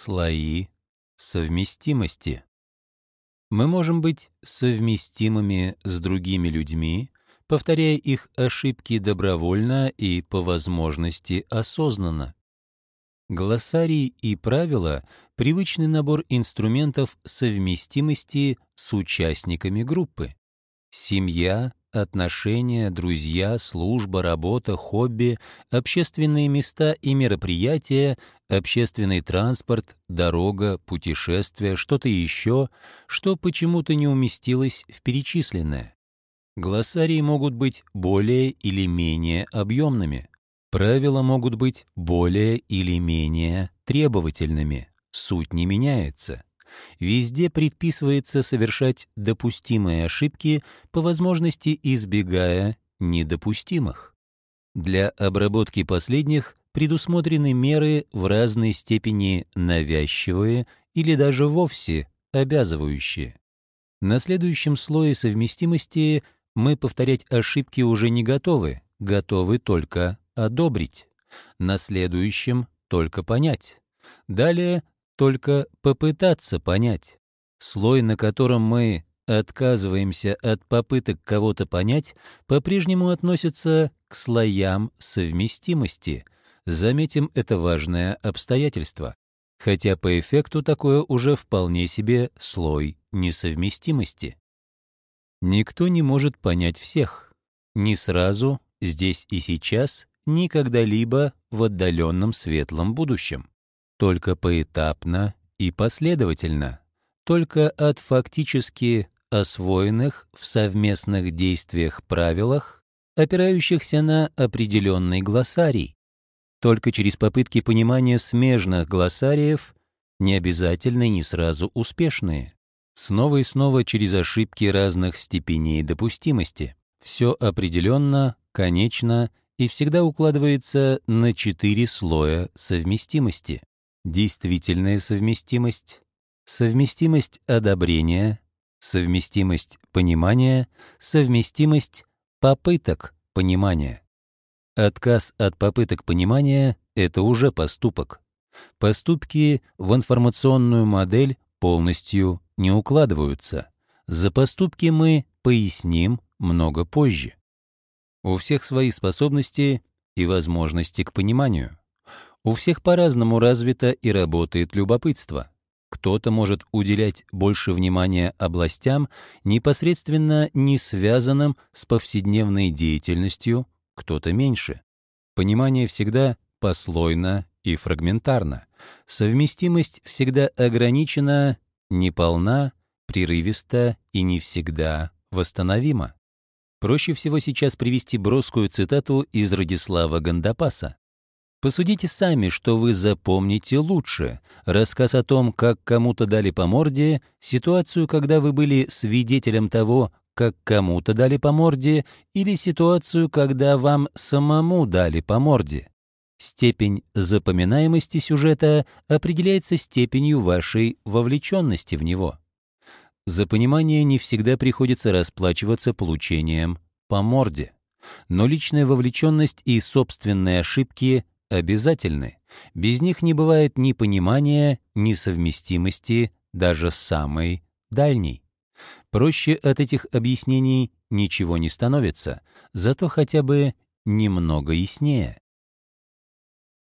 Слои совместимости. Мы можем быть совместимыми с другими людьми, повторяя их ошибки добровольно и, по возможности, осознанно. Глоссарий и правила — привычный набор инструментов совместимости с участниками группы. Семья, отношения, друзья, служба, работа, хобби, общественные места и мероприятия, общественный транспорт, дорога, путешествия, что-то еще, что почему-то не уместилось в перечисленное. Глоссарии могут быть более или менее объемными. Правила могут быть более или менее требовательными. Суть не меняется. Везде предписывается совершать допустимые ошибки, по возможности избегая недопустимых. Для обработки последних предусмотрены меры в разной степени навязчивые или даже вовсе обязывающие. На следующем слое совместимости мы повторять ошибки уже не готовы, готовы только одобрить. На следующем — только понять. Далее только попытаться понять. Слой, на котором мы отказываемся от попыток кого-то понять, по-прежнему относится к слоям совместимости. Заметим это важное обстоятельство. Хотя по эффекту такое уже вполне себе слой несовместимости. Никто не может понять всех. Ни сразу, здесь и сейчас, ни когда-либо в отдаленном светлом будущем только поэтапно и последовательно, только от фактически освоенных в совместных действиях правилах, опирающихся на определенный глоссарий, только через попытки понимания смежных глоссариев, не обязательно и не сразу успешные, снова и снова через ошибки разных степеней допустимости. Все определенно, конечно и всегда укладывается на четыре слоя совместимости действительная совместимость, совместимость одобрения, совместимость понимания, совместимость попыток понимания. Отказ от попыток понимания — это уже поступок. Поступки в информационную модель полностью не укладываются. За поступки мы поясним много позже. У всех свои способности и возможности к пониманию. У всех по-разному развито и работает любопытство. Кто-то может уделять больше внимания областям, непосредственно не связанным с повседневной деятельностью, кто-то меньше. Понимание всегда послойно и фрагментарно. Совместимость всегда ограничена, неполна, прерывиста и не всегда восстановима. Проще всего сейчас привести броскую цитату из Радислава Гандапаса. Посудите сами, что вы запомните лучше. Рассказ о том, как кому-то дали по морде, ситуацию, когда вы были свидетелем того, как кому-то дали по морде, или ситуацию, когда вам самому дали по морде. Степень запоминаемости сюжета определяется степенью вашей вовлеченности в него. За понимание не всегда приходится расплачиваться получением по морде. Но личная вовлеченность и собственные ошибки обязательны. Без них не бывает ни понимания, ни совместимости, даже самой дальней. Проще от этих объяснений ничего не становится, зато хотя бы немного яснее.